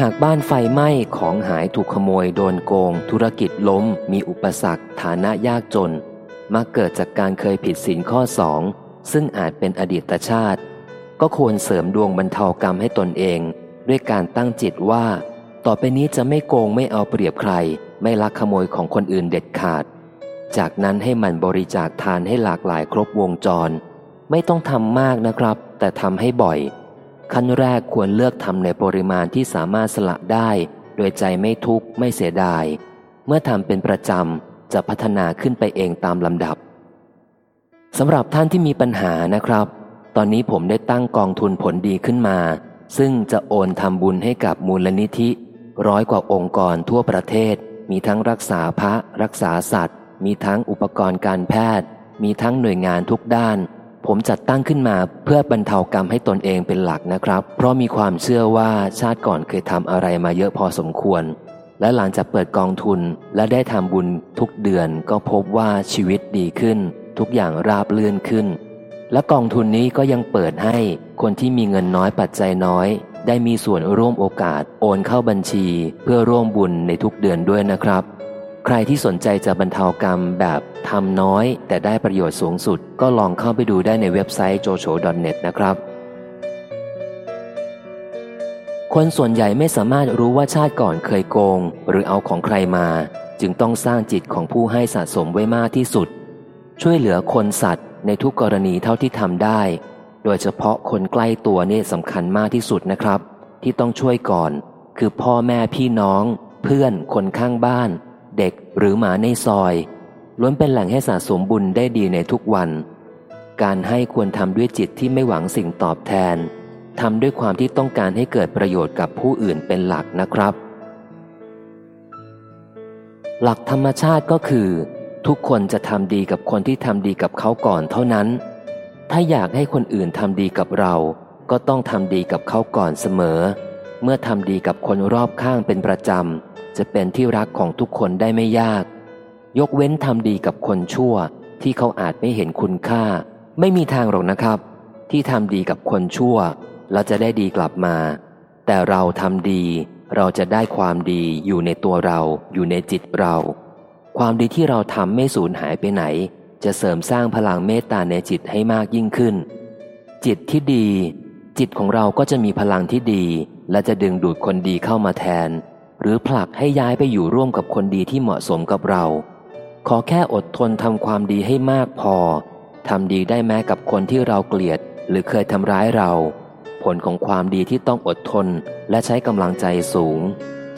หากบ้านไฟไหม้ของหายถูกขโมยโดนโกง ธุรกิจล้ม มีอุปสรรค ฐานะยากจนมักเกิดจากการเคยผิดศีลข้อสองซึ่งอาจเป็นอดีตชาติ ก็ควรเสริมดวงบรรเทากรรมให้ตนเอง ด้วยการตั้งจิตว่า ต่อไปนี้จะไม่โกงไม่เอาเปรียบใคร ไม่ลักขโมยของคนอื่นเด็ดขาด จากนั้นให้มันบริจาคทานให้หลากหลายครบวงจร ไม่ต้องทำมากนะครับ แต่ทำให้บ่อย ขั้นแรกควรเลือกทำในปริมาณที่สามารถสละได้ โดยใจไม่ทุกข์ไม่เสียดาย เมื่อทำเป็นประจำจะพัฒนาขึ้นไปเองตามลำดับสำหรับท่านที่มีปัญหานะครับ ตอนนี้ผมได้ตั้งกองทุนผลดีขึ้นมา ซึ่งจะโอนทำบุญให้กับมูลนิธิ ร้อยกว่าองค์กรทั่วประเทศ มีทั้งรักษาพระ รักษาสัตว์ มีทั้งอุปกรณ์การแพทย์ มีทั้งหน่วยงานทุกด้าน ผมจัดตั้งขึ้นมาเพื่อบรรเทากรรมให้ตนเองเป็นหลักนะครับ เพราะมีความเชื่อว่าชาติก่อนเคยทำอะไรมาเยอะพอสมควร และหลังจากเปิดกองทุนและได้ทำบุญทุกเดือนก็พบว่าชีวิตดีขึ้น ทุกอย่างราบเลื่อนขึ้น และกองทุนนี้ก็ยังเปิดให้คนที่มีเงินน้อยปัจจัยน้อย ได้มีส่วนร่วมโอกาสโอนเข้าบัญชี เพื่อร่วมบุญในทุกเดือนด้วยนะครับ ใครที่สนใจจะบรรเทากรรมแบบทำน้อย แต่ได้ประโยชน์สูงสุด ก็ลองเข้าไปดูได้ในเว็บไซต์ jojo.net นะครับ คนส่วนใหญ่ไม่สามารถรู้ว่าชาติก่อนเคยโกง หรือเอาของใครมา จึงต้องสร้างจิตของผู้ให้สะสมไว้มากที่สุด ช่วยเหลือคนสัตว์ ในทุกกรณีเท่าที่ทำได้ โดยเฉพาะคนใกล้ตัวนี่สำคัญมากที่สุดนะครับ ที่ต้องช่วยก่อน คือพ่อแม่พี่น้อง เพื่อนคนข้างบ้าน เด็กหรือหมาในซอยล้วนเป็นแหล่งให้สะสมบุญได้ดีในทุกวัน การให้ควรทำด้วยจิตที่ไม่หวังสิ่งตอบแทนทำด้วยความที่ต้องการให้เกิดประโยชน์กับผู้อื่นเป็นหลักนะครับ หลักธรรมชาติก็คือ ทุกคนจะทำดีกับคนที่ทำดีกับเขาก่อนเท่านั้น ถ้าอยากให้คนอื่นทำดีกับเรา ก็ต้องทำดีกับเขาก่อนเสมอ เมื่อทำดีกับคนรอบข้างเป็นประจำ จะเป็นที่รักของทุกคนได้ไม่ยาก ยกเว้นทำดีกับคนชั่ว ที่เขาอาจไม่เห็นคุณค่า ไม่มีทางหรอกนะครับ ที่ทำดีกับคนชั่วเราจะได้ดีกลับมา แต่เราทำดีเราจะได้ความดีอยู่ในตัวเรา อยู่ในจิตเรา ความดีที่เราทำไม่สูญหายไปไหน จะเสริมสร้างพลังเมตตาในจิตให้มากยิ่งขึ้น จิตที่ดี จิตของเราก็จะมีพลังที่ดี และจะดึงดูดคนดีเข้ามาแทน หรือผลักให้ย้ายไปอยู่ร่วมกับคนดีที่เหมาะสมกับเรา ขอแค่อดทนทำความดีให้มากพอทำดีได้แม้กับคนที่เราเกลียด หรือเคยทำร้ายเรา ผลของความดีที่ต้องอดทนและใช้กำลังใจสูง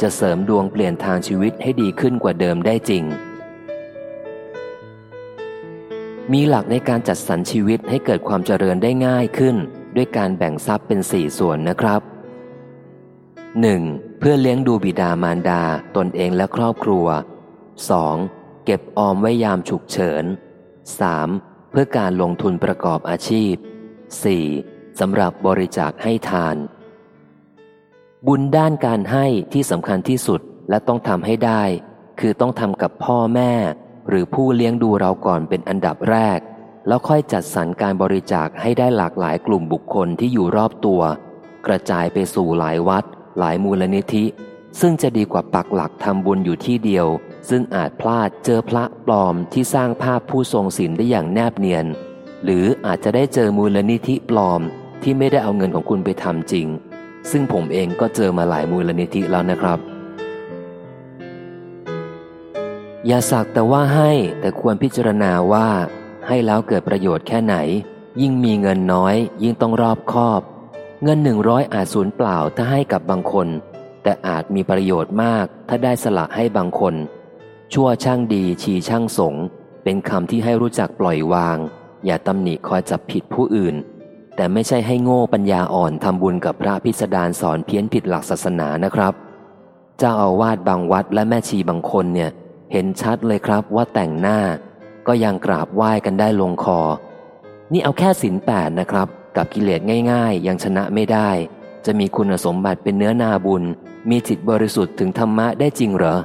จะเสริมดวงเปลี่ยนทางชีวิตให้ดีขึ้นกว่าเดิมได้จริง มีหลักในการจัดสรรชีวิตให้เกิดความเจริญได้ง่ายขึ้น ด้วยการแบ่งทรัพย์เป็นสี่ส่วนนะครับ 1. เพื่อเลี้ยงดูบิดามารดาตนเองและครอบครัว 2. เก็บออมไว้ยามฉุกเฉิน 3. เพื่อการลงทุนประกอบอาชีพ 4. สำหรับบริจาคให้ทาน บุญด้านการให้ที่สำคัญที่สุดและต้องทำให้ได้ คือต้องทำกับพ่อแม่ หรือผู้เลี้ยงดูเราก่อนเป็นอันดับแรก แล้วค่อยจัดสรรการบริจาคให้ได้หลากหลายกลุ่มบุคคลที่อยู่รอบตัว กระจายไปสู่หลายวัด หลายมูลนิธิ ซึ่งจะดีกว่าปักหลักทำบุญอยู่ที่เดียว ซึ่งอาจพลาดเจอพระปลอมที่สร้างภาพผู้ทรงศีลได้อย่างแนบเนียน หรืออาจจะได้เจอมูลนิธิปลอมที่ไม่ได้เอาเงินของคุณไปทำจริง ซึ่งผมเองก็เจอมาหลายมูลนิธิแล้วนะครับ อย่าสักแต่ว่าให้แต่ควรพิจารณาว่า ให้แล้วเกิดประโยชน์แค่ไหน ยิ่งมีเงินน้อย ยิ่งต้องรอบคอบ เงินหนึ่งร้อยอาจสูญเปล่าถ้าให้กับบางคน แต่อาจมีประโยชน์มากถ้าได้สละให้บางคน ชั่วช่างดีชีช่างสง เป็นคำที่ให้รู้จักปล่อยวาง อย่าตำหนิคอยจับผิดผู้อื่น แต่ไม่ใช่ให้โง่ปัญญาอ่อนทำบุญกับพระพิสดารสอนเพี้ยนผิดหลักศาสนานะครับ เจ้าอาวาสบางวัดและแม่ชีบางคนเนี่ยเห็นชัดเลยครับว่าแต่งหน้า ก็ยังกราบไหว้กันได้ลงคอ นี่เอาแค่ศีลแปดนะครับ กับกิเลสง่ายๆ ยังชนะไม่ได้ จะมีคุณสมบัติเป็นเนื้อนาบุญ มีจิตบริสุทธิ์ถึงธรรมะได้จริงเหรอ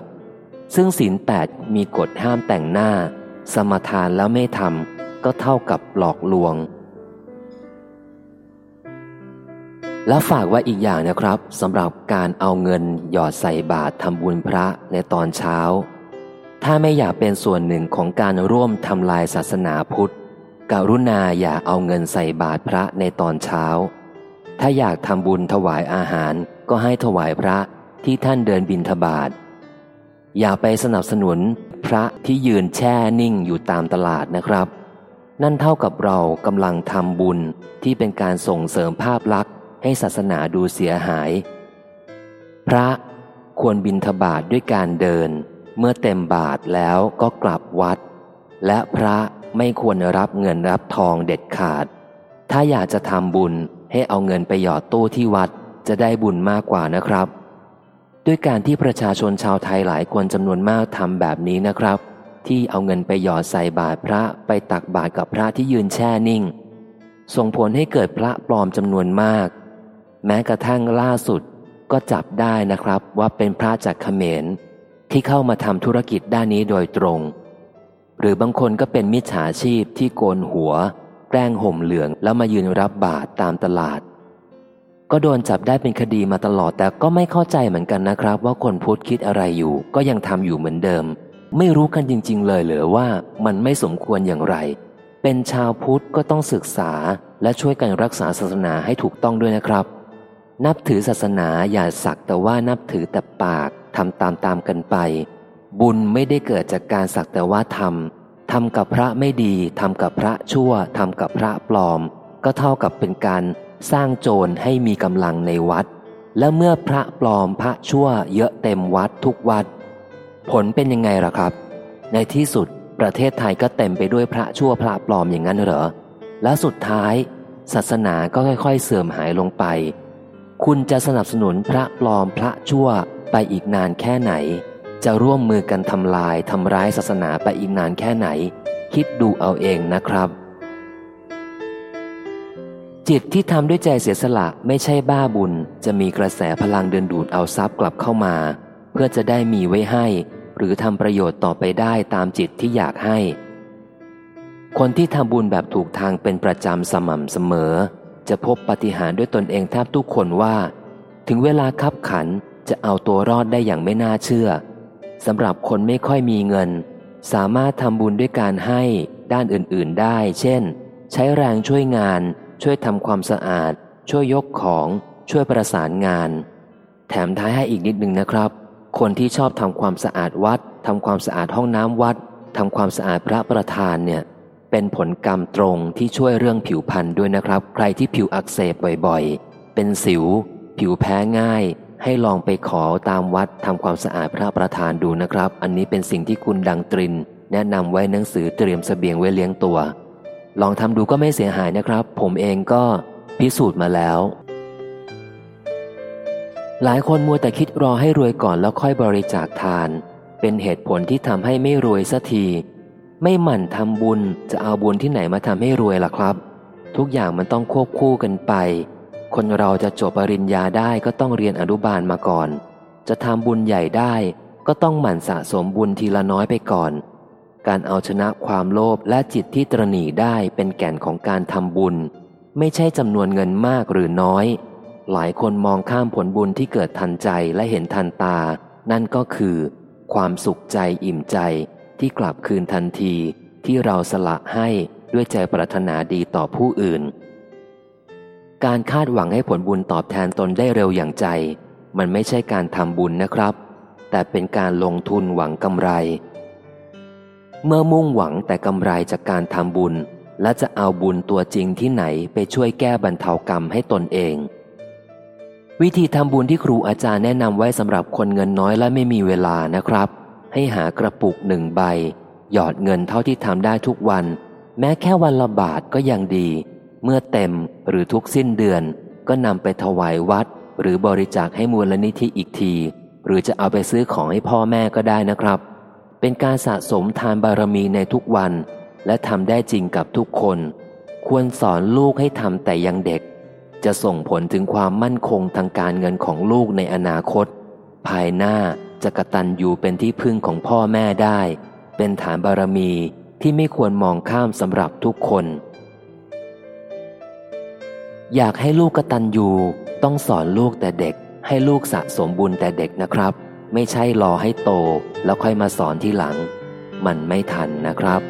ซึ่งศีลแปดมีกฎห้ามแต่งหน้า สมทานแล้วไม่ทำก็เท่ากับหลอกลวง แล้วฝากไว้อีกอย่างนะครับสำหรับการเอาเงินหยอดใส่บาตรทำบุญพระในตอนเช้า ถ้าไม่อยากเป็นส่วนหนึ่งของการร่วมทำลายศาสนาพุทธ กรุณาอย่าเอาเงินใส่บาตรพระในตอนเช้า ถ้าอยากทำบุญถวายอาหารก็ให้ถวายพระที่ท่านเดินบินทบาท อย่าไปสนับสนุนพระที่ยืนแช่นิ่งอยู่ตามตลาดนะครับ นั่นเท่ากับเรากำลังทำบุญที่เป็นการส่งเสริมภาพลักษณ์ ให้ศาสนาดูเสียหาย พระควรบินทบาทด้วยการเดิน เมื่อเต็มบาทแล้วก็กลับวัด และพระ ไม่ควรรับเงินรับทองเด็ดขาด ถ้าอยากจะทำบุญให้เอาเงินไปหยอดตู้ที่วัดจะได้บุญมากกว่านะครับ ด้วยการที่ประชาชนชาวไทยหลายคนจำนวนมากทำแบบนี้นะครับ ที่เอาเงินไปหยอดใส่บาตรพระไปตักบาตรกับพระที่ยืนแช่นิ่ง ส่งผลให้เกิดพระปลอมจำนวนมาก แม้กระทั่งล่าสุดก็จับได้นะครับว่าเป็นพระจากเขมรที่เข้ามาทำธุรกิจด้านนี้โดยตรง หรือบางคนก็เป็นมิจฉาชีพที่โกนหัว แกล้งห่มเหลืองแล้วมายืนรับบาตรตามตลาด ก็โดนจับได้เป็นคดีมาตลอดแต่ก็ไม่เข้าใจเหมือนกันนะครับ ว่าคนพุทธคิดอะไรอยู่ก็ยังทำอยู่เหมือนเดิม ไม่รู้กันจริง ๆ เลยเหรือว่ามันไม่สมควรอย่างไร เป็นชาวพุทธก็ต้องศึกษาและช่วยกันรักษาศาสนาให้ถูกต้องด้วยนะครับ นับถือศาสนาอย่าสักแต่ว่านับถือแต่ปากทำตามตามกันไป บุญไม่ได้เกิดจากการสักแต่ว่าทำทำกับพระไม่ดีทำกับพระชั่วทำกับพระปลอม ก็เท่ากับเป็นการสร้างโจรให้มีกำลังในวัด และเมื่อพระปลอมพระชั่วเยอะเต็มวัดทุกวัด ผลเป็นยังไงล่ะครับ ในที่สุดประเทศไทยก็เต็มไปด้วยพระชั่วพระปลอมอย่างนั้นเหรอ แล้วสุดท้าย ศาสนาก็ค่อย ๆ เสื่อมหายลงไป คุณจะสนับสนุนพระปลอมพระชั่วไปอีกนานแค่ไหน จะร่วมมือกันทำลายทำร้ายศาสนาไปอีกนานแค่ไหน คิดดูเอาเองนะครับ จิตที่ทำด้วยใจเสียสละไม่ใช่บ้าบุญ จะมีกระแสพลังเดินดูดเอาทรัพย์กลับเข้ามา เพื่อจะได้มีไว้ให้ หรือทำประโยชน์ต่อไปได้ตามจิตที่อยากให้ คนที่ทำบุญแบบถูกทางเป็นประจำสม่ำเสมอ จะพบปฏิหารด้วยตนเองแทบทุกคนว่า ถึงเวลาคับขันจะเอาตัวรอดได้อย่างไม่น่าเชื่อ สำหรับคนไม่ค่อยมีเงิน สามารถทำบุญด้วยการให้ด้านอื่นๆได้ เช่น ใช้แรงช่วยงาน ช่วยทำความสะอาด ช่วยยกของ ช่วยประสานงาน แถมท้ายให้อีกนิดหนึ่งนะครับ คนที่ชอบทำความสะอาดวัดทำความสะอาดห้องน้ำวัดทำความสะอาดพระประธานเนี่ยเป็นผลกรรมตรงที่ช่วยเรื่องผิวพรรณด้วยนะครับ ใครที่ผิวอักเสบบ่อยๆ เป็นสิว ผิวแพ้ง่าย ให้ลองไปขอตามวัดทำความสะอาดพระประธานดูนะครับ อันนี้เป็นสิ่งที่คุณดังตริน แนะนำไว้หนังสือเตรียมสเสบียงไว้เลี้ยงตัว ลองทำดูก็ไม่เสียหายนะครับ ผมเองก็พิสูจน์มาแล้ว หลายคนมัวแต่คิดรอให้รวยก่อนแล้วค่อยบริจาคทาน เป็นเหตุผลที่ทำให้ไม่รวยสักทีไม่หมั่นทำบุญจะเอาบุญที่ไหนมาทำให้รวยล่ะครับ ทุกอย่างมันต้องควบคู่กันไป คนเราจะจบปริญญาได้ก็ต้องเรียนอนุบาลมาก่อน จะทำบุญใหญ่ได้ก็ต้องหมั่นสะสมบุญทีละน้อยไปก่อน การเอาชนะความโลภและจิตที่ตรณีได้เป็นแก่นของการทำบุญ ไม่ใช่จำนวนเงินมากหรือน้อย หลายคนมองข้ามผลบุญที่เกิดทันใจและเห็นทันตา นั่นก็คือ ความสุขใจอิ่มใจที่กลับคืนทันทีที่เราสละให้ด้วยใจปรารถนาดีต่อผู้อื่น การคาดหวังให้ผลบุญตอบแทนตนได้เร็วอย่างใจ มันไม่ใช่การทำบุญนะครับ แต่เป็นการลงทุนหวังกำไร เมื่อมุ่งหวังแต่กำไรจากการทำบุญ และจะเอาบุญตัวจริงที่ไหนไปช่วยแก้บรรเทากรรมให้ตนเอง วิธีทำบุญที่ครูอาจารย์แนะนำไว้สำหรับคนเงินน้อยและไม่มีเวลานะครับ ให้หากระปุกหนึ่งใบ หยอดเงินเท่าที่ทำได้ทุกวัน แม้แค่วันละบาทก็ยังดี เมื่อเต็มหรือทุกสิ้นเดือนก็นำไปถวายวัด หรือบริจาคให้มูลนิธิอีกที หรือจะเอาไปซื้อของให้พ่อแม่ก็ได้นะครับ เป็นการสะสมทานบารมีในทุกวัน และทำได้จริงกับทุกคน ควรสอนลูกให้ทำแต่ยังเด็ก จะส่งผลถึงความมั่นคงทางการเงินของลูกในอนาคต ภายหน้าจะกระตันอยู่เป็นที่พึ่งของพ่อแม่ได้ เป็นฐานบารมีที่ไม่ควรมองข้ามสำหรับทุกคน อยากให้ลูกกตันยูต้องสอนลูกแต่เด็ก ให้ลูกสะสมบุญแต่เด็กนะครับ ไม่ใช่รอให้โตแล้วค่อยมาสอนที่หลัง มันไม่ทันนะครับ